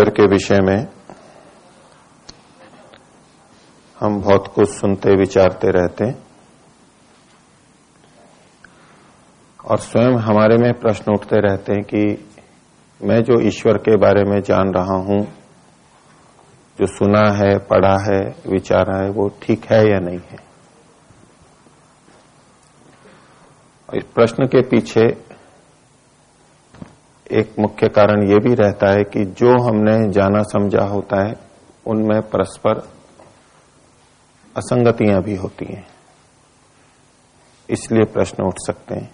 ईश्वर के विषय में हम बहुत कुछ सुनते, विचारते रहते हैं। और स्वयं हमारे में प्रश्न उठते रहते हैं कि मैं जो ईश्वर के बारे में जान रहा हूँ, जो सुना है, पढ़ा है, विचारा है, वो ठीक है या नहीं है? इस प्रश्न के पीछे एक मुख्य कारण ये भी रहता है कि जो हमने जाना समझा होता है, उनमें परस्पर असंगतियाँ भी होती हैं। इसलिए प्रश्न उठ सकते हैं।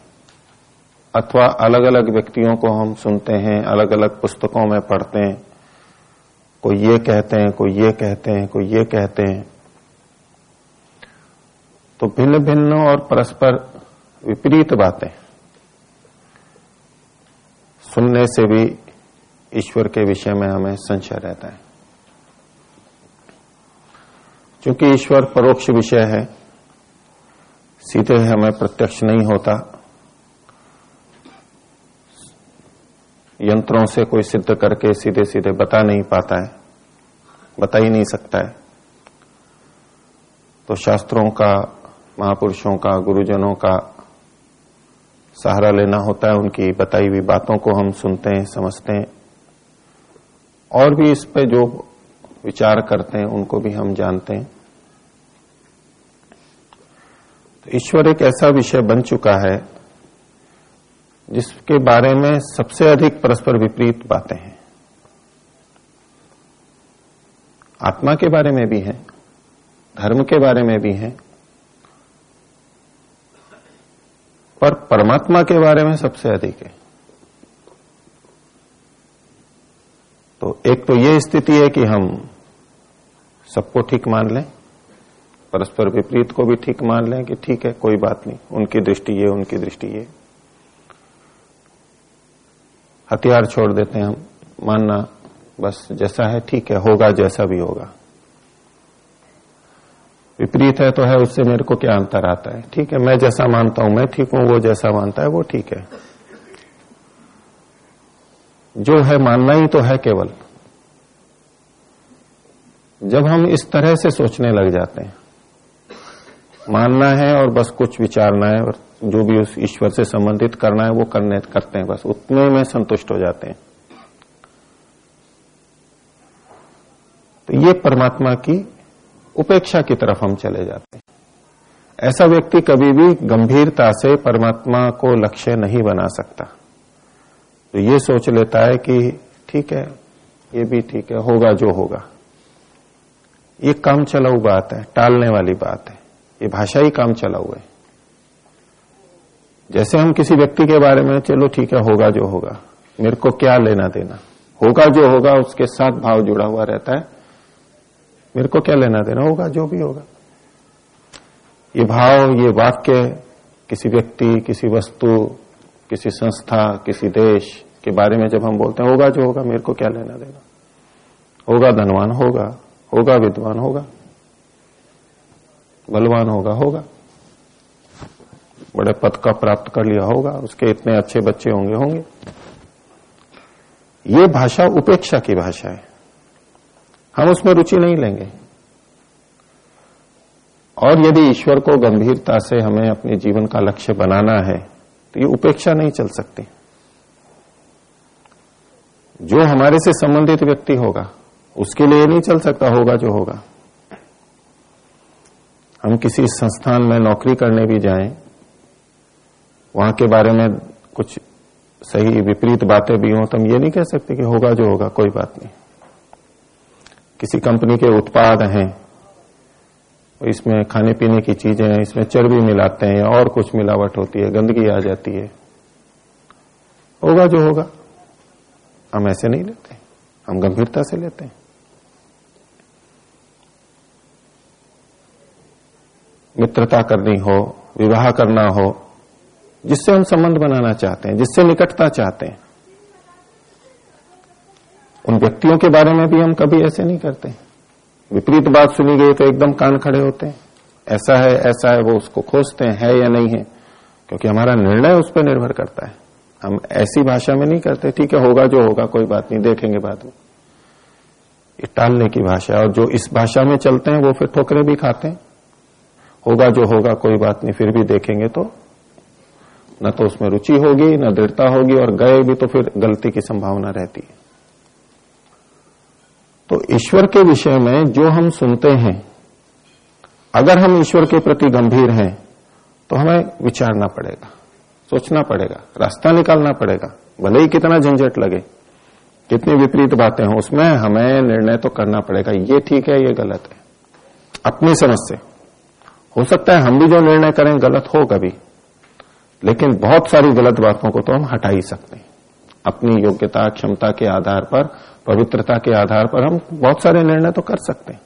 अथवा अलग अलग व्यक्तियों को हम सुनते हैं अलग अलग पुस्तकों में पढ़ते हैं। कोई ये कहते हैं, कोई ये कहते हैं, कोई ये कहते हैं। तो भिन्न भिन्न और परस्पर विपरीत बातें। सुनने से भी ईश्वर के विषय में हमें संशय रहता है। क्योंकि ईश्वर परोक्ष विषय है, सीधे हमें प्रत्यक्ष नहीं होता। यंत्रों से कोई सिद्ध करके सीधे सीधे बता नहीं पाता है, बता ही नहीं सकता है। तो शास्त्रों का, महापुरुषों का, गुरुजनों का सहारा लेना होता है, उनकी बताई हुई बातों को हम सुनते हैं, समझते हैं। और भी इस पे जो विचार करते हैं, उनको भी हम जानते हैं। तो ईश्वर एक ऐसा विषय बन चुका है, जिसके बारे में सबसे अधिक परस्पर विपरीत बातें हैं। आत्मा के बारे में भी है, धर्म के बारे में भी है पर परमात्मा के बारे में सबसे अधिक है। तो एक तो ये स्थिति है कि हम सबको ठीक मान लें, परस्पर विपरीत को भी ठीक मान लें कि ठीक है, कोई बात नहीं, उनकी दृष्टि ये, उनकी दृष्टि ये। हथियार छोड़ देते हैं हम, मानना बस जैसा है, ठीक है, होगा जैसा भी होगा। विपरीत है तो है, उससे मेरे को क्या अंतर आता है? ठीक है, मैं जैसा मानता हूँ, मैं ठीक हूँ, वो जैसा मानता है, वो ठीक है। जो है मानना ही तो है केवल। जब हम इस तरह से सोचने लग जाते हैं, मानना है और बस कुछ विचारना है और जो भी उस ईश्वर से संबंधित करना है, वो करने, करते हैं, बस उतने में संतुष्ट हो जाते हैं। तो ये परमात्मा की उपेक्षा की तरफ़ हम चले जाते हैं। ऐसा व्यक्ति कभी भी गंभीरता से परमात्मा को लक्ष्य नहीं बना सकता। तो ये सोच लेता है कि ठीक है, ये भी ठीक है, होगा जो होगा। ये काम चलाऊ बात है, टालने वाली बात है। ये भाषा ही काम चलाऊ है। जैसे हम किसी व्यक्ति के बारे में, चलो ठीक है, होगा जो होगा। मेरे को क्या लेना देना? होगा जो होगा, उसके साथ भाव जुड़ा हुआ रहता है। मेरे को क्या लेना देना होगा, जो भी होगा। ये भाव, ये वाक्य, किसी व्यक्ति, किसी वस्तु, किसी संस्था, किसी देश के बारे में जब हम बोलते हैं, होगा जो होगा, मेरे को क्या लेना देना। होगा धनवान होगा होगा विद्वान होगा, बलवान होगा होगा। बड़े पद का प्राप्त कर लिया होगा, उसके इतने अच्छे बच्चे होंगे होंगे। ये भाषा उपेक्षा की भाषा है। हम उसमें रुचि नहीं लेंगे। और यदि ईश्वर को गंभीरता से हमें अपने जीवन का लक्ष्य बनाना है तो ये उपेक्षा नहीं चल सकती। जो हमारे से संबंधित व्यक्ति होगा, उसके लिए नहीं चल सकता होगा जो होगा। हम किसी संस्थान में नौकरी करने भी जाएँ, वहाँ के बारे में कुछ सही विपरीत बातें भी हों तो हम ये नहीं कह सकते कि होगा जो होगा, कोई बात नहीं। किसी कंपनी के उत्पाद हैं इसमें खाने पीने की चीज़ें हैं, इसमें चर्बी मिलाते हैं, और कुछ मिलावट होती है, गंदगी आ जाती है। होगा जो होगा। हम ऐसे नहीं लेते हम गंभीरता से लेते हैं। मित्रता करनी हो, विवाह करना हो, जिससे हम संबंध बनाना चाहते हैं, जिससे निकटता चाहते हैं उन व्यक्तियों के बारे में भी हम कभी ऐसे नहीं करते। विपरीत बात सुनी गई तो एकदम कान खड़े होते हैं। ऐसा है ऐसा है, वो उसको खोजते हैं, है या नहीं है? क्योंकि हमारा निर्णय उस पर निर्भर करता है। हम ऐसी भाषा में नहीं करते, ठीक है, होगा जो होगा, कोई बात नहीं, देखेंगे बाद में। ये टालने की भाषा और जो इस भाषा में चलते हैं, वो फिर ठोकरे भी खाते हैं। होगा जो होगा, कोई बात नहीं, फिर भी देखेंगे तो। न तो उसमें रुचि होगी, न दृढ़ता होगी, और गए भी तो फिर गलती की संभावना रहती है। तो ईश्वर के विषय में जो हम सुनते हैं, अगर हम ईश्वर के प्रति गंभीर हैं तो हमें विचारना पड़ेगा, सोचना पड़ेगा, रास्ता निकालना पड़ेगा, भले ही कितना झंझट लगे, कितनी विपरीत बातें हों, उसमें हमें निर्णय तो करना पड़ेगा, ये ठीक है, ये गलत है। अपनी समझ से। हो सकता है हम भी जो निर्णय करें, गलत हो कभी, लेकिन बहुत सारी गलत बातों को तो हम हटा ही सकते हैं। अपनी योग्यता, क्षमता के आधार पर पवित्रता के आधार पर हम बहुत सारे निर्णय तो कर सकते हैं।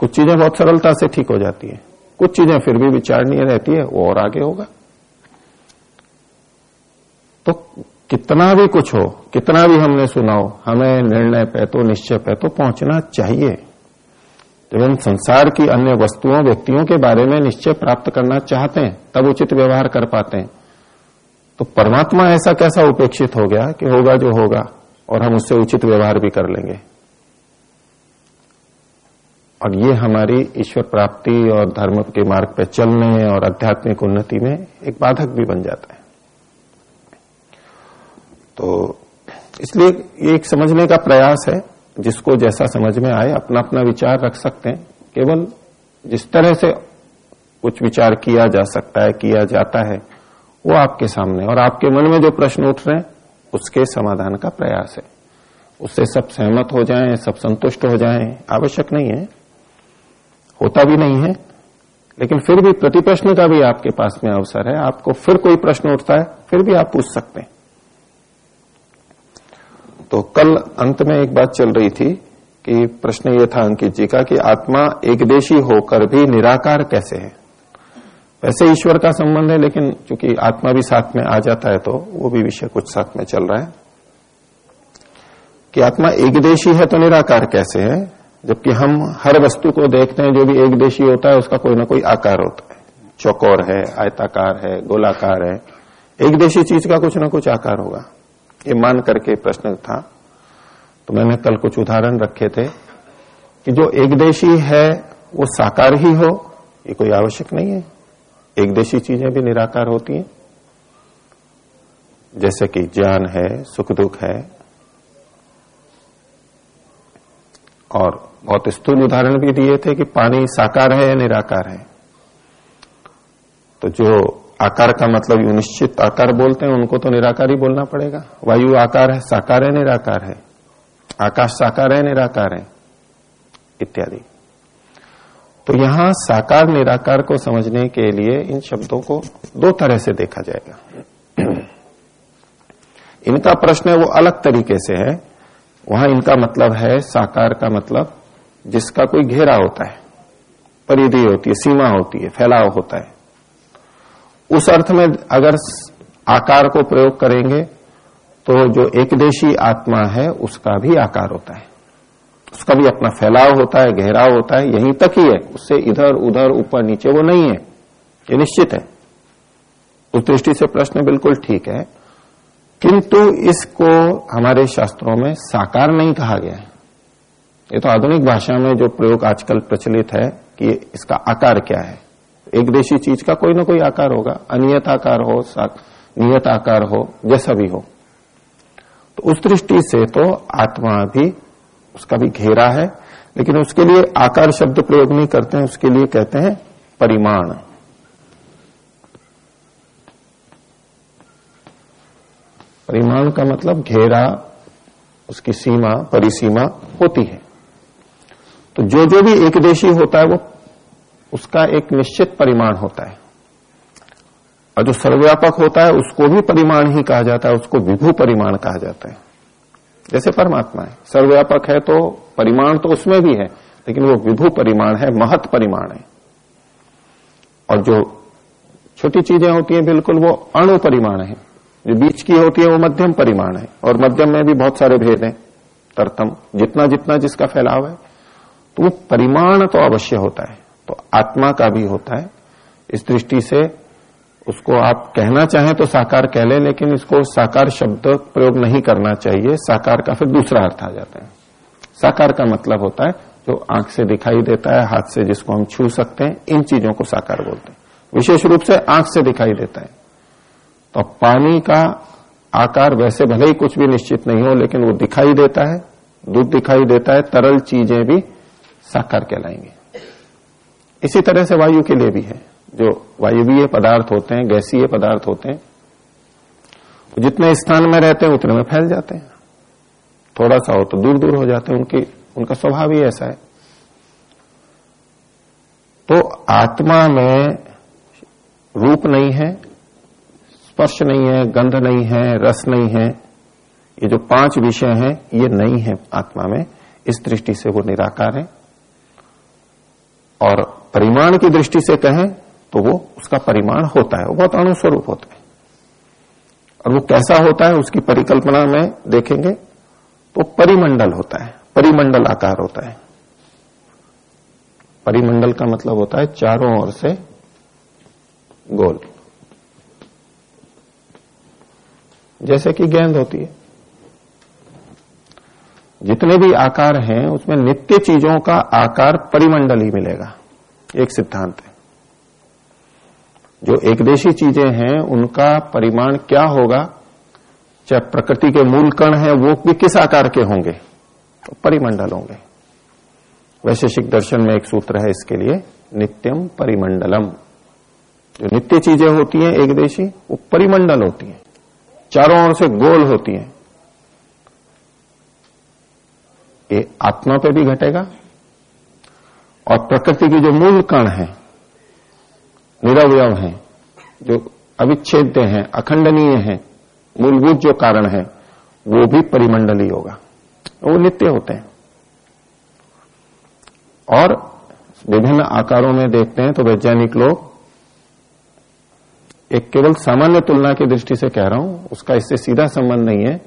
कुछ चीज़ें बहुत सरलता से ठीक हो जाती है। कुछ चीज़ें फिर भी विचारणीय रहती है, वो और आगे होगा। तो कितना भी कुछ हो, कितना भी हमने सुना हो, हमें निर्णय पे तो निश्चय पे तो पहुँचना चाहिए। जब हम संसार की अन्य वस्तुओं, व्यक्तियों के बारे में निश्चय प्राप्त करना चाहते हैं, तब उचित व्यवहार कर पाते हैं। तो परमात्मा ऐसा कैसा उपेक्षित हो गया कि होगा जो होगा? और हम उससे उचित व्यवहार भी कर लेंगे। और ये हमारी ईश्वर प्राप्ति और धर्म के मार्ग पर चलने और आध्यात्मिक उन्नति में एक बाधक भी बन जाता है। तो इसलिए ये एक समझने का प्रयास है, जिसको जैसा समझ में आए अपना अपना विचार रख सकते हैं। केवल जिस तरह से कुछ विचार किया जा सकता है, किया जाता है, वो आपके सामने और आपके मन में जो प्रश्न उठ रहे हैं उसके समाधान का प्रयास है। उससे सब सहमत हो जाएँ, सब संतुष्ट हो जाएँ, आवश्यक नहीं है। होता भी नहीं है, लेकिन फिर भी प्रतिप्रश्न का भी आपके पास में अवसर है। आपको फिर कोई प्रश्न उठता है, फिर भी आप पूछ सकते हैं। तो कल अंत में एक बात चल रही थी कि प्रश्न ये था अंकित जी का कि आत्मा एकदेशी होकर भी निराकार कैसे है? वैसे ईश्वर का संबंध है, लेकिन चूँकि आत्मा भी साथ में आ जाता है तो वो भी विषय कुछ साथ में चल रहा है। कि आत्मा एक देशी है तो निराकार कैसे है? जबकि हम हर वस्तु को देखते हैं, जो भी एक देशी होता है, उसका कोई ना कोई आकार होता है। चौकोर है, आयताकार है, गोलाकार है। एक देशी चीज़ का कुछ ना कुछ आकार होगा। ये मान करके प्रश्न था। तो मैंने कल कुछ उदाहरण रखे थे कि जो एक देशी है, वो साकार ही हो, ये कोई आवश्यक नहीं है। एक देशी चीज़ें भी निराकार होती हैं। जैसे कि ज्ञान है, सुख दुख है। और बहुत स्थूल उदाहरण भी दिए थे कि पानी साकार है या निराकार है। तो जो आकार का मतलब निश्चित आकार बोलते हैं, उनको तो निराकार ही बोलना पड़ेगा। वायु आकार है, साकार है, निराकार है। आकाश साकार है, निराकार है, इत्यादि। तो यहाँ साकार निराकार को समझने के लिए इन शब्दों को दो तरह से देखा जाएगा। इनका प्रश्न है वो अलग तरीके से है। वहाँ इनका मतलब है साकार का मतलब जिसका कोई घेरा होता है, परिधि होती है, सीमा होती है, फैलाव होता है। उस अर्थ में अगर आकार को प्रयोग करेंगे तो जो एकदेशी आत्मा है उसका भी आकार होता है। उसका भी अपना फैलाव होता है गहराव होता है, यहीं तक ही है। उससे इधर, उधर, ऊपर, नीचे वो नहीं है। ये निश्चित है। उस दृष्टि से प्रश्न बिल्कुल ठीक है। किंतु इसको हमारे शास्त्रों में साकार नहीं कहा गया है। ये तो आधुनिक भाषा में जो प्रयोग आजकल प्रचलित है कि इसका आकार क्या है। एक देशी चीज़ का कोई ना कोई आकार होगा। अनियत आकार हो नियत आकार हो, जैसा भी हो। तो उस दृष्टि से तो आत्मा भी उसका भी घेरा है, लेकिन उसके लिए आकार शब्द प्रयोग नहीं करते हैं, उसके लिए कहते हैं परिमाण। परिमाण का मतलब घेरा, उसकी सीमा, परिसीमा होती है। तो जो जो भी एक देशी होता है, वो उसका एक निश्चित परिमाण होता है। और जो सर्वव्यापक होता है, उसको भी परिमाण ही कहा जाता है, उसको विभू परिमाण कहा जाता है। जैसे परमात्मा है। सर्वव्यापक है तो परिमाण तो उसमें भी है, लेकिन वो विभू परिमाण है, महत परिमाण है। और जो छोटी चीज़ें होती हैं, बिल्कुल वो अणु परिमाण है। जो बीच की होती है, वो मध्यम परिमाण है। और मध्यम में भी बहुत सारे भेद हैं। तरतम, जितना जितना जिसका फैलाव है तो वो परिमाण तो अवश्य होता है। तो आत्मा का भी होता है। इस दृष्टि से उसको आप कहना चाहें तो साकार कह लें, लेकिन इसको साकार शब्द प्रयोग नहीं करना चाहिए। साकार का फिर दूसरा अर्थ आ जाता है। साकार का मतलब होता है, जो आँख से दिखाई देता है, हाथ से जिसको हम छू सकते हैं, इन चीज़ों को साकार बोलते हैं। विशेष रूप से आँख से दिखाई देता है। तो पानी का आकार वैसे भले ही कुछ भी निश्चित नहीं हो, लेकिन वो दिखाई देता है, दूध दिखाई देता है, तरल चीज़ें भी साकार कहलाएँगे। इसी तरह से वायु के लिए भी है। जो वायुवीय पदार्थ होते हैं, गैसीय पदार्थ होते हैं जितने स्थान में रहते हैं, उतने में फैल जाते हैं। थोड़ा सा हो तो दूर दूर हो जाते हैं, उनकी, उनका स्वभाव ही ऐसा है। तो आत्मा में रूप नहीं है, स्पर्श नहीं है, गंध नहीं है, रस नहीं है, ये जो पाँच विषय हैं, ये नहीं है आत्मा में। इस दृष्टि से वो निराकार है। और परिमाण की दृष्टि से कहें तो वो उसका परिमाण होता है, वो बहुत अणुस्वरूप होता है। और वो कैसा होता है, उसकी परिकल्पना में देखेंगे तो परिमंडल होता है, परिमंडल आकार होता है। परिमंडल का मतलब होता है चारों ओर से गोल। जैसे कि गेंद होती है। जितने भी आकार हैं, उसमें नित्य चीज़ों का आकार परिमंडल ही मिलेगा। एक सिद्धांत है। जो एकदेशी चीज़ें हैं, उनका परिमाण क्या होगा? चाहे प्रकृति के मूल कण है, वो भी किस आकार के होंगे? तो परिमंडल होंगे। वैशेषिक दर्शन में एक सूत्र है इसके लिए नित्यम परिमंडलम। जो नित्य चीज़ें होती हैं एक देशी, वो परिमंडल होती हैं। चारों ओर से गोल होती हैं। ये आत्मा पे भी घटेगा। और प्रकृति के जो मूल कण है निरवयव हैं, जो अविच्छेद्य हैं, अखंडनीय हैं, मूलभूत जो कारण है, वो भी परिमंडली होगा। वो नित्य होते हैं। और विभिन्न आकारों में देखते हैं तो वैज्ञानिक लोग एक केवल सामान्य तुलना की दृष्टि से कह रहा हूँ, उसका इससे सीधा संबंध नहीं है।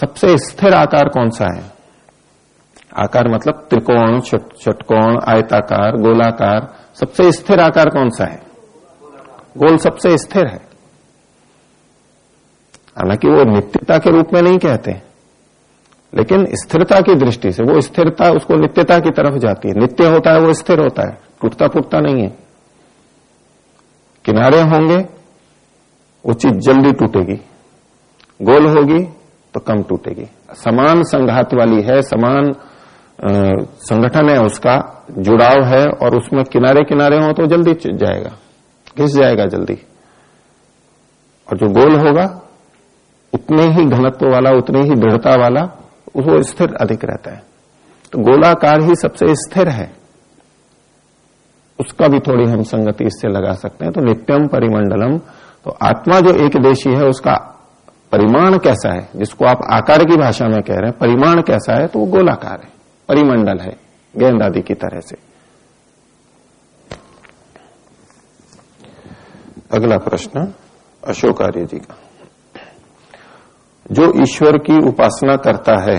सबसे स्थिर आकार कौन सा है? आकार मतलब त्रिकोण षटकोण आयताकार, गोलाकार, सबसे स्थिर आकार कौन सा है? गोल सबसे स्थिर है। हालाँकि वो नित्यता के रूप में नहीं कहते, लेकिन स्थिरता की दृष्टि से, वो स्थिरता, उसको नित्यता की तरफ़ जाती है। नित्य होता है, वो स्थिर होता है टूटता फूटता नहीं है। किनारे होंगे, वो चीज़ जल्दी टूटेगी। गोल होगी तो कम टूटेगी। समान संघात वाली है, समान संगठन है उसका, जुड़ाव है, और उसमें किनारे किनारे हो तो जल्दी जाएगा। घिस जाएगा जल्दी। और जो गोल होगा, उतने ही घनत्व वाला, उतनी ही दृढ़ता वाला, वो स्थिर अधिक रहता है। तो गोलाकार ही सबसे स्थिर है। उसका भी थोड़ी हम संगति इससे लगा सकते हैं। तो नित्यम परिमंडलम तो आत्मा जो एक देशी है, उसका परिमाण कैसा है? जिसको आप आकार की भाषा में कह रहे हैं, परिमाण कैसा है? तो वो गोलाकार है, परिमंडल है, गेंद आदि की तरह से। अगला प्रश्न अशोक आर्य जी का। जो ईश्वर की उपासना करता है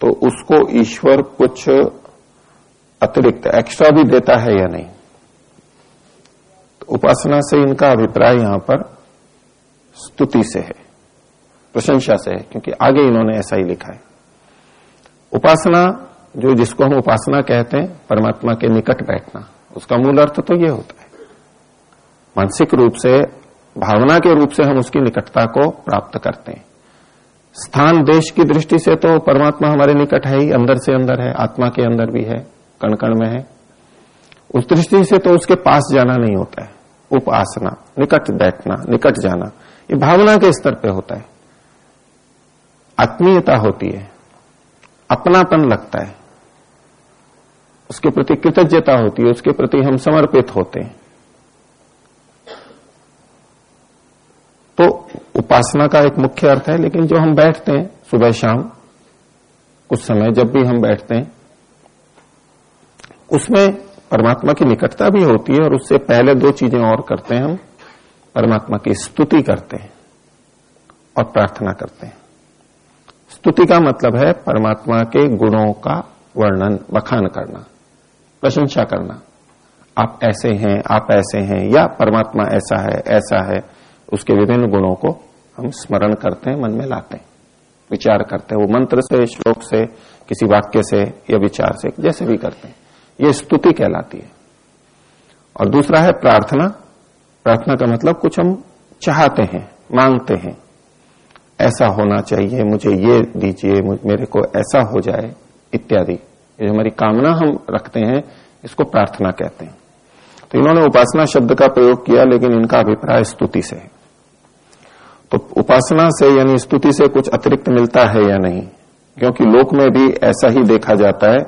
तो उसको ईश्वर कुछ अतिरिक्त, एक्स्ट्रा भी देता है या नहीं? तो उपासना से इनका अभिप्राय यहाँ पर स्तुति से है, प्रशंसा से है, क्योंकि आगे इन्होंने ऐसा ही लिखा है। उपासना, जो जिसको हम उपासना कहते हैं, परमात्मा के निकट बैठना, उसका मूल अर्थ तो यह होता है। मानसिक रूप से, भावना के रूप से हम उसकी निकटता को प्राप्त करते हैं। स्थान देश की दृष्टि से तो परमात्मा हमारे निकट है ही, अंदर से अंदर है, आत्मा के अंदर भी है कण कण में है। उस दृष्टि से तो उसके पास जाना नहीं होता है, उपासना, निकट बैठना, निकट जाना, ये भावना के स्तर पे होता है। आत्मीयता होती है, अपनापन लगता है, उसके प्रति कृतज्ञता होती है, उसके प्रति हम समर्पित होते हैं। तो उपासना का एक मुख्य अर्थ है, लेकिन जो हम बैठते हैं सुबह शाम कुछ समय जब भी हम बैठते हैं, उसमें परमात्मा की निकटता भी होती है और उससे पहले दो चीज़ें और करते हैं हम। परमात्मा की स्तुति करते हैं और प्रार्थना करते हैं। स्तुति का मतलब है परमात्मा के गुणों का वर्णन, बखान करना, प्रशंसा करना। आप ऐसे हैं, आप ऐसे हैं, या परमात्मा ऐसा है ऐसा है उसके विभिन्न गुणों को हम स्मरण करते हैं, मन में लाते हैं, विचार करते हैं। वो मंत्र से, श्लोक से, किसी वाक्य से या विचार से, जैसे भी करते हैं। ये स्तुति कहलाती है। और दूसरा है प्रार्थना। प्रार्थना का मतलब कुछ हम चाहते हैं, मांगते हैं। ऐसा होना चाहिए, मुझे ये दीजिए मेरे को ऐसा हो जाए, इत्यादि। ये हमारी कामना हम रखते हैं, इसको प्रार्थना कहते हैं। तो इन्होंने उपासना शब्द का प्रयोग किया, लेकिन इनका अभिप्राय स्तुति से है। तो उपासना से यानी स्तुति से कुछ अतिरिक्त मिलता है या नहीं? क्योंकि लोक में भी ऐसा ही देखा जाता है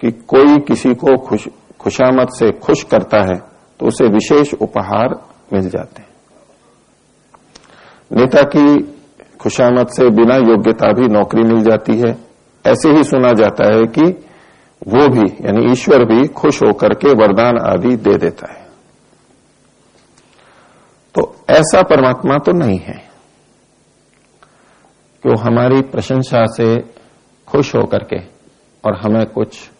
कि कोई किसी को खुश खुशामद से खुश करता है तो उसे विशेष उपहार मिल जाते हैं। नेता की खुशामद से बिना योग्यता भी नौकरी मिल जाती है। ऐसे ही सुना जाता है कि वो भी, यानी ईश्वर भी खुश होकर के वरदान आदि दे देता है। तो ऐसा परमात्मा तो नहीं है। वो हमारी प्रशंसा से खुश होकर के और हमें कुछ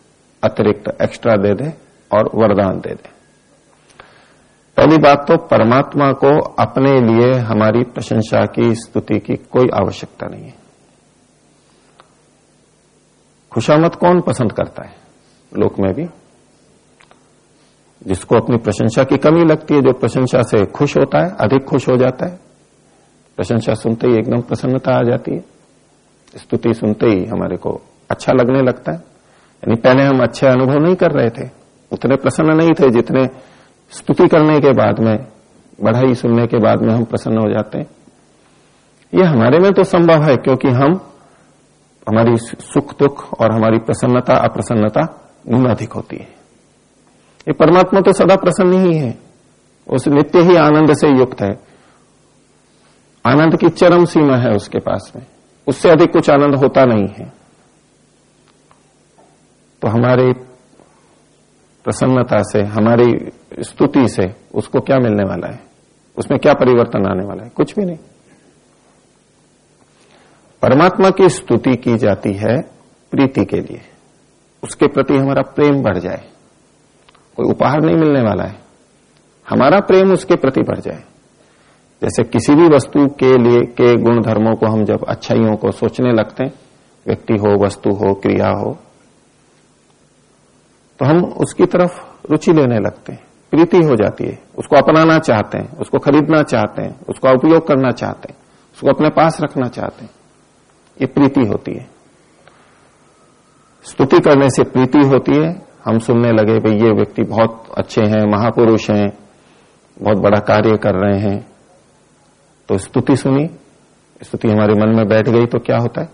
अतिरिक्त एक्स्ट्रा दे दे और वरदान दे दे। पहली बात तो परमात्मा को अपने लिए हमारी प्रशंसा की, स्तुति की कोई आवश्यकता नहीं है। खुशामत कौन पसंद करता है? लोक में भी। जिसको अपनी प्रशंसा की कमी लगती है, जो प्रशंसा से खुश होता है, अधिक खुश हो जाता है। प्रशंसा सुनते ही एकदम प्रसन्नता आ जाती है। स्तुति सुनते ही हमारे को अच्छा लगने लगता है। यानी पहले हम अच्छे अनुभव नहीं कर रहे थे, उतने प्रसन्न नहीं थे जितने स्तुति करने के बाद में, बढ़ाई सुनने के बाद में हम प्रसन्न हो जाते हैं। ये हमारे में तो संभव है, क्योंकि हम, हमारी सुख दुख और हमारी प्रसन्नता, अप्रसन्नता न्यूनाधिक होती है। ये परमात्मा तो सदा प्रसन्न ही है। उस नित्य ही आनंद से युक्त है। आनंद की चरम सीमा है उसके पास में। उससे अधिक कुछ आनंद होता नहीं है। तो हमारे प्रसन्नता से, हमारी स्तुति से उसको क्या मिलने वाला है? उसमें क्या परिवर्तन आने वाला है? कुछ भी नहीं। परमात्मा की स्तुति की जाती है प्रीति के लिए। उसके प्रति हमारा प्रेम बढ़ जाए। कोई उपहार नहीं मिलने वाला है। हमारा प्रेम उसके प्रति बढ़ जाए। जैसे किसी भी वस्तु के लिए, के गुण धर्मों को हम जब अच्छाइयों को सोचने लगते हैं, व्यक्ति हो, वस्तु हो, क्रिया हो तो हम उसकी तरफ़ रुचि लेने लगते हैं। प्रीति हो जाती है। उसको अपनाना चाहते हैं, उसको खरीदना चाहते हैं, उसका उपयोग करना चाहते हैं, उसको अपने पास रखना चाहते हैं। ये प्रीति होती है। स्तुति करने से प्रीति होती है। हम सुनने लगे, भाई, ये व्यक्ति बहुत अच्छे हैं, महापुरुष हैं, बहुत बड़ा कार्य कर रहे हैं। तो स्तुति सुनी, स्तुति हमारे मन में बैठ गई तो क्या होता है?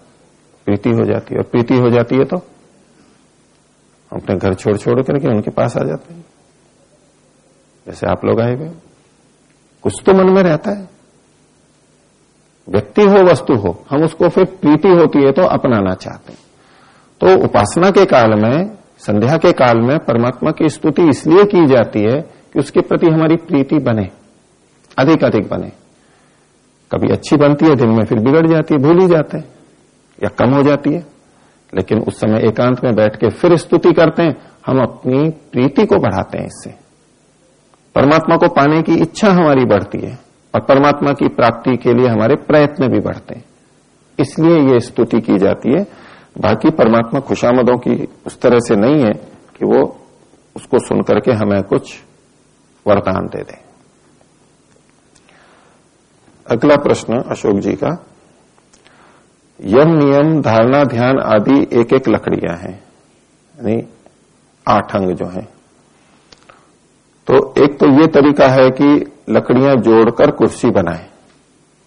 प्रीति हो जाती है। और प्रीति हो जाती है तो अपने घर छोड़ छोड़ करके उनके पास आ जाते हैं। जैसे आप लोग आए हुए कुछ तो मन में रहता है। व्यक्ति हो, वस्तु हो, हम उसको फिर प्रीति होती है तो अपनाना चाहते हैं। तो उपासना के काल में, संध्या के काल में परमात्मा की स्तुति इसलिए की जाती है कि उसके प्रति हमारी प्रीति बने अधिक अधिक बने। कभी अच्छी बनती है, दिन में फिर बिगड़ जाती है, भूल ही जाते हैं, या कम हो जाती है। लेकिन उस समय एकांत में बैठ के फिर स्तुति करते हैं, हम अपनी प्रीति को बढ़ाते हैं इससे। परमात्मा को पाने की इच्छा हमारी बढ़ती है, और परमात्मा की प्राप्ति के लिए हमारे प्रयत्न भी बढ़ते हैं। इसलिए ये स्तुति की जाती है। बाकी परमात्मा खुशामदों की उस तरह से नहीं है कि वो उसको सुनकर के हमें कुछ वरदान दे दे। अगला प्रश्न अशोक जी का। यम नियम, धारणा, ध्यान आदि एक एक लकड़ियाँ हैं, यानी आठ अंग जो हैं। तो एक तो ये तरीका है कि लकड़ियाँ जोड़कर कुर्सी बनाए,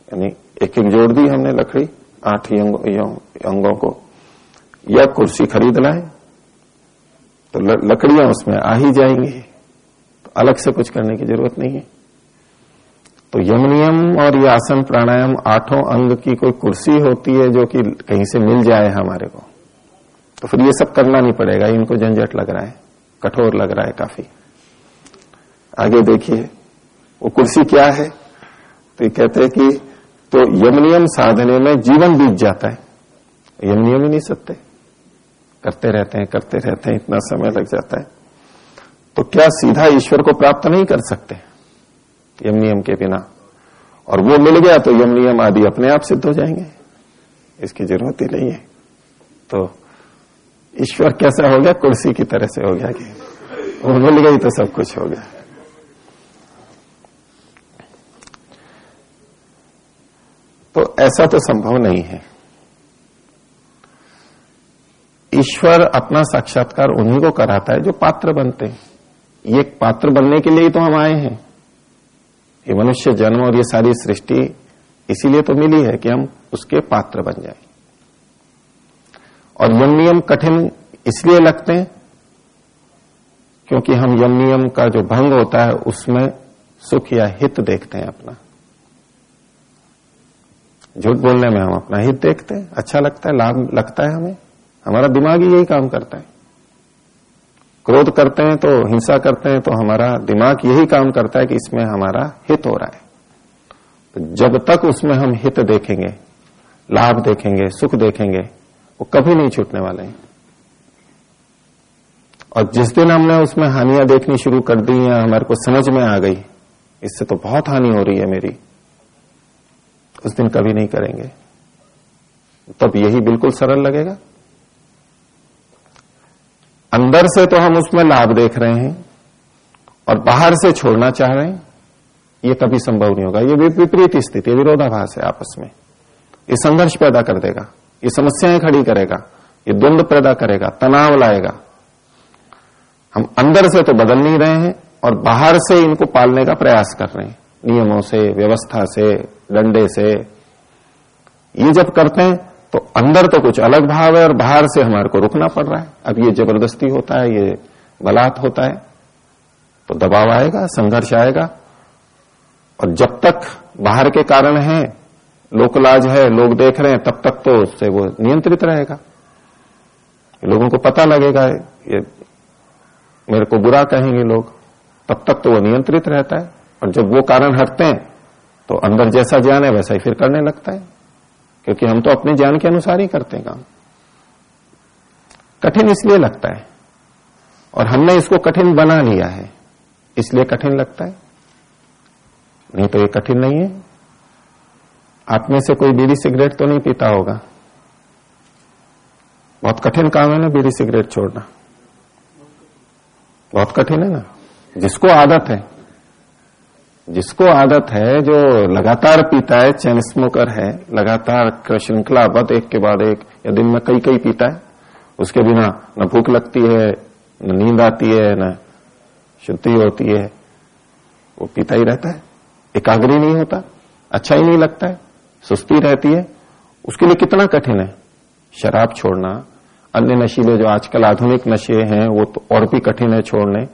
यानी एक एक जोड़ दी हमने लकड़ी, आठ ही अंगों को, या कुर्सी खरीद लाए तो लकड़ियाँ उसमें आ ही जाएँगी। तो अलग से कुछ करने की ज़रूरत नहीं है। तो यम नियम और ये आसन प्राणायाम आठों अंग की कोई कुर्सी होती है जो कि कहीं से मिल जाए हमारे को। तो फिर ये सब करना नहीं पड़ेगा, इनको झंझट लग रहा है, कठोर लग रहा है काफ़ी। आगे देखिए, वो कुर्सी क्या है? तो ये कहते हैं कि तो यमनियम साधने में जीवन बीत जाता है। यमनियम ही नहीं सकते करते रहते हैं, करते रहते हैं, इतना समय लग जाता है। तो क्या सीधा ईश्वर को प्राप्त नहीं कर सकते? यम नियम के बिना। और वो मिल गया तो यम नियम आदि अपने आप सिद्ध हो जाएँगे। इसकी ज़रूरत ही नहीं है। तो ईश्वर कैसा हो गया? कुर्सी की तरह से हो गया कि वो मिल गई तो सब कुछ हो गया। तो ऐसा तो संभव नहीं है। ईश्वर अपना साक्षात्कार उन्हीं को कराता है जो पात्र बनते हैं। ये पात्र बनने के लिए ही तो हम आए हैं। ये मनुष्य जन्म और ये सारी सृष्टि इसीलिए तो मिली है कि हम उसके पात्र बन जाए। और यम नियम कठिन इसलिए लगते हैं क्योंकि हम यम नियम का जो भंग होता है उसमें सुख या हित देखते हैं अपना। झूठ बोलने में हम अपना हित देखते हैं अच्छा लगता है, लाभ लगता है हमें। हमारा दिमाग ही यही काम करता है। क्रोध करते हैं तो हिंसा करते हैं तो हमारा दिमाग यही काम करता है कि इसमें हमारा हित हो रहा है। तो जब तक उसमें हम हित देखेंगे, लाभ देखेंगे, सुख देखेंगे, वो कभी नहीं छूटने वाले हैं। और जिस दिन हमने उसमें हानियाँ देखनी शुरू कर दी या हमारे को समझ में आ गई, इससे तो बहुत हानि हो रही है मेरी, उस दिन कभी नहीं करेंगे। तब यही बिल्कुल सरल लगेगा। अंदर से तो हम उसमें लाभ देख रहे हैं और बाहर से छोड़ना चाह रहे हैं, ये कभी संभव नहीं होगा। ये विपरीत स्थिति, विरोधाभास है आपस में। ये संघर्ष पैदा कर देगा, ये समस्याएँ खड़ी करेगा, ये द्वंद पैदा करेगा, तनाव लाएगा। हम अंदर से तो बदल नहीं रहे हैं और बाहर से इनको पालने का प्रयास कर रहे हैं, नियमों से, व्यवस्था से, डंडे से। ये जब करते हैं तो अंदर तो कुछ अलग भाव है और बाहर से हमारे को रुकना पड़ रहा है। अब ये ज़बरदस्ती होता है, ये बलात् होता है तो दबाव आएगा, संघर्ष आएगा। और जब तक बाहर के कारण है, लोकलाज है, लोग देख रहे हैं, तब तक तो उससे वो नियंत्रित रहेगा। लोगों को पता लगेगा, ये मेरे को बुरा कहेंगे लोग, तब तक तो वो नियंत्रित रहता है। और जब वो कारण हटते हैं तो अंदर जैसा ज्ञान है, वैसा ही फिर करने लगता है। क्योंकि हम तो अपने ज्ञान के अनुसार ही करते हैं काम। कठिन इसलिए लगता है। और हमने इसको कठिन बना लिया है, इसलिए कठिन लगता है। नहीं तो ये कठिन नहीं है। आप में से कोई बीड़ी सिगरेट तो नहीं पीता होगा। बहुत कठिन काम है ना बीड़ी सिगरेट छोड़ना। बहुत कठिन है ना। जिसको आदत है। जिसको आदत है, जो लगातार पीता है, चैन स्मोकर है, लगातार श्रृंखलाबद्ध एक के बाद एक, या दिन में कई कई पीता है, उसके बिना न भूख लगती है, न नींद आती है, न शुद्धि होती है, वो पीता ही रहता है। एकाग्री नहीं होता अच्छा ही नहीं लगता है, सुस्ती रहती है। उसके लिए कितना कठिन है? शराब छोड़ना, अन्य नशीले जो आजकल आधुनिक नशे हैं, वो तो और भी कठिन है छोड़ने।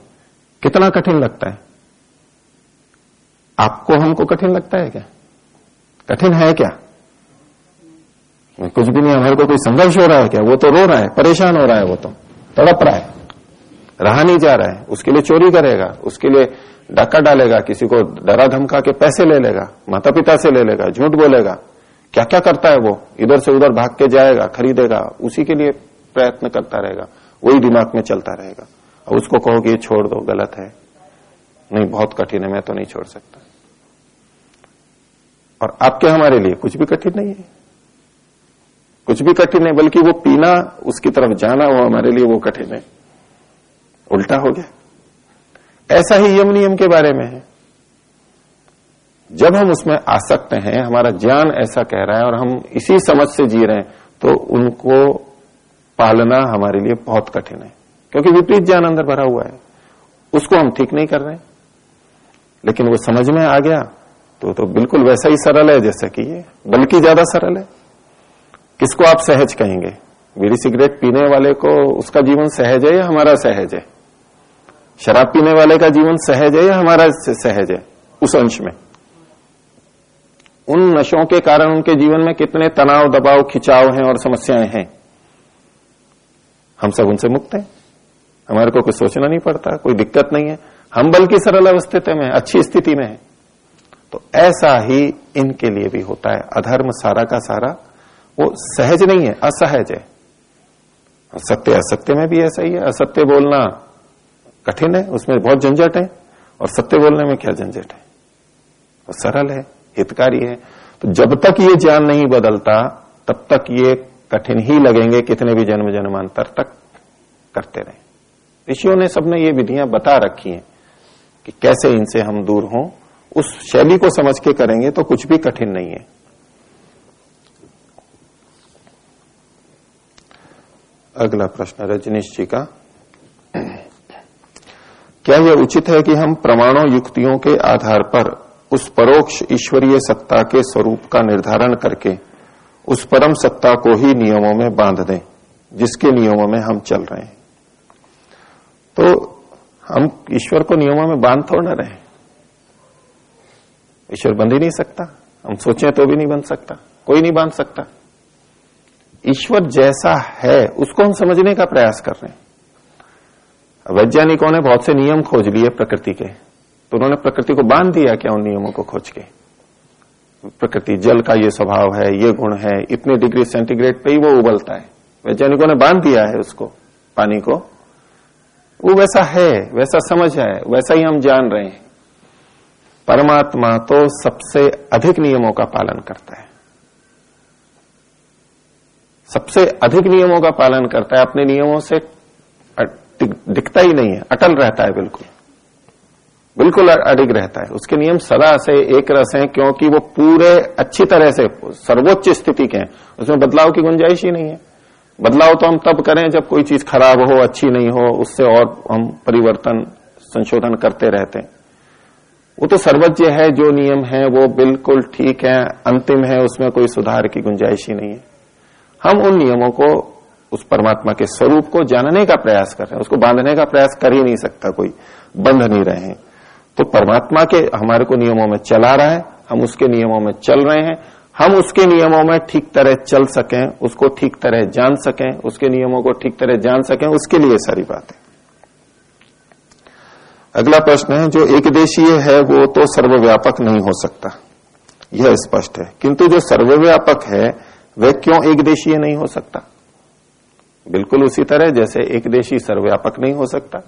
कितना कठिन लगता है? आपको हमको कठिन लगता है क्या? कठिन है क्या? कुछ भी नहीं, हमारे को कोई संघर्ष हो रहा है क्या? वो तो रो रहा है, परेशान हो रहा है वो तो तड़प रहा है। रहा नहीं जा रहा है, उसके लिए चोरी करेगा, उसके लिए डाका डालेगा, किसी को डरा धमका के पैसे ले लेगा माता पिता से ले लेगा, झूठ बोलेगा। क्या क्या करता है वो? इधर से उधर भाग के जाएगा, खरीदेगा, उसी के लिए प्रयत्न करता रहेगा, वही दिमाग में चलता रहेगा। और उसको कहो कि ये छोड़ दो, गलत है। नहीं, बहुत कठिन है, मैं तो नहीं छोड़ सकता। और आपके हमारे लिए कुछ भी कठिन नहीं है। कुछ भी कठिन है बल्कि वो पीना, उसकी तरफ़ जाना, वो हमारे लिए वो कठिन है। उल्टा हो गया। ऐसा ही यम नियम के बारे में है। जब हम उसमें आसक्त हैं, हमारा ज्ञान ऐसा कह रहा है और हम इसी समझ से जी रहे हैं तो उनको पालना हमारे लिए बहुत कठिन है। क्योंकि विपरीत ज्ञान अंदर भरा हुआ है। उसको हम ठीक नहीं कर रहे लेकिन वो समझ में आ गया। तो तो बिल्कुल वैसा ही सरल है जैसा कि ये, बल्कि ज़्यादा सरल है। किसको आप सहज कहेंगे? बीड़ी सिगरेट पीने वाले को उसका जीवन सहज है या हमारा सहज है? शराब पीने वाले का जीवन सहज है या हमारा सहज है? उस अंश में। उन नशों के कारण उनके जीवन में कितने तनाव, दबाव, खिंचाव हैं और समस्याएँ हैं? हम सब उनसे मुक्त हैं। हमारे को कुछ सोचना नहीं पड़ता, कोई दिक्कत नहीं है। हम बल्कि सरल अवस्थित में अच्छी स्थिति में है। तो ऐसा ही इनके लिए भी होता है। अधर्म सारा का सारा, वो सहज नहीं है, असहज है। सत्य असत्य में भी ऐसा ही है। असत्य बोलना कठिन है, उसमें बहुत झंझट है, और सत्य बोलने में क्या झंझट है? वो सरल है, हितकारी है। तो जब तक ये ज्ञान नहीं बदलता, तब तक ये कठिन ही लगेंगे, कितने भी जन्म जन्मांतर तक करते रहे। ऋषियों ने सबने ये विधियाँ बता रखी हैं कि कैसे इनसे हम दूर हों उस शैली को समझ के करेंगे तो कुछ भी कठिन नहीं है। अगला प्रश्न, रजनीश जी का। क्या यह उचित है कि हम प्रमाणों युक्तियों के आधार पर उस परोक्ष ईश्वरीय सत्ता के स्वरूप का निर्धारण करके उस परम सत्ता को ही नियमों में बाँध दें, जिसके नियमों में हम चल रहे हैं? तो हम ईश्वर को नियमों में बाँध थोड़ न रहे। ईश्वर बन ही नहीं सकता। हम सोचें तो भी नहीं बन सकता। कोई नहीं बाँध सकता। ईश्वर जैसा है, उसको हम समझने का प्रयास कर रहे हैं। वैज्ञानिकों ने बहुत से नियम खोज लिए प्रकृति के। तो उन्होंने प्रकृति को बाँध दिया क्या उन नियमों को खोज के? प्रकृति जल का ये स्वभाव है, ये गुण है, इतने डिग्री सेंटीग्रेड पे ही वो उबलता है। वैज्ञानिकों ने बाँध दिया है उसको, पानी को। वो वैसा है, वैसा समझ है, वैसा ही हम जान रहे हैं। परमात्मा तो सबसे अधिक नियमों का पालन करता है। सबसे अधिक नियमों का पालन करता है, अपने नियमों से दिखता ही नहीं है, अटल रहता है बिल्कुल। बिल्कुल अडिग रहता है। उसके नियम सदा से एक रस हैं, क्योंकि वो पूरे अच्छी तरह से, सर्वोच्च स्थिति के हैं। उसमें बदलाव की गुंजाइश ही नहीं है। बदलाव तो हम तब करें जब कोई चीज़ खराब हो, अच्छी नहीं हो, उससे और हम परिवर्तन, संशोधन करते रहते हैं। वो तो सर्वज्ञ है, जो नियम है, वो बिल्कुल ठीक है, अंतिम है, उसमें कोई सुधार की गुंजाइश ही नहीं है। हम उन नियमों को, उस परमात्मा के स्वरूप को जानने का प्रयास कर रहे हैं, उसको बांधने का प्रयास कर ही नहीं सकता कोई, बंध नहीं रहे हैं। तो परमात्मा के हमारे को नियमों में चला रहा है, हम उसके नियमों में चल रहे हैं, हम उसके नियमों में ठीक तरह चल सकें, उसको ठीक तरह जान सकें, उसके नियमों को ठीक तरह जान सकें, उसके लिए सारी बात। अगला प्रश्न है, जो एक देशीय है, वो तो सर्वव्यापक नहीं हो सकता। यह स्पष्ट है। किंतु जो सर्वव्यापक है, वह क्यों एक देशीय नहीं हो सकता? बिल्कुल उसी तरह, जैसे एक देशी सर्वव्यापक नहीं हो सकता,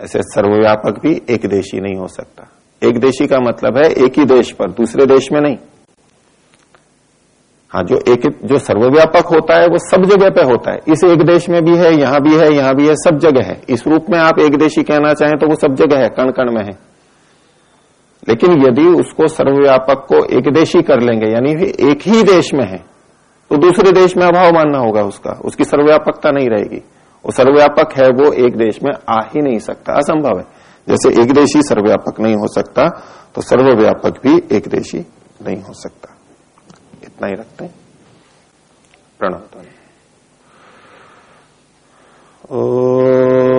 ऐसे सर्वव्यापक भी एक देशी नहीं हो सकता। एक देशी का मतलब है एक ही देश पर, दूसरे देश में नहीं। हाँ जो एक, जो सर्वव्यापक होता है, वो सब जगह पे होता है। इस एक देश में भी है, यहाँ भी है, यहाँ भी है, सब जगह है। इस रूप में आप एक देशी कहना चाहें तो वो सब जगह है कण कण में है। लेकिन यदि उसको सर्वव्यापक को एक देशी कर लेंगे, यानी एक ही देश में है तो दूसरे देश में अभाव मानना होगा उसका। उसकी सर्वव्यापकता नहीं रहेगी। वो सर्वव्यापक है, वो एक देश में आ ही नहीं सकता। असंभव है। जैसे एक देशी सर्वव्यापक नहीं हो सकता तो सर्वव्यापक भी एक देशी नहीं हो सकता। इतना ही रखते। हैं प्रणव ओ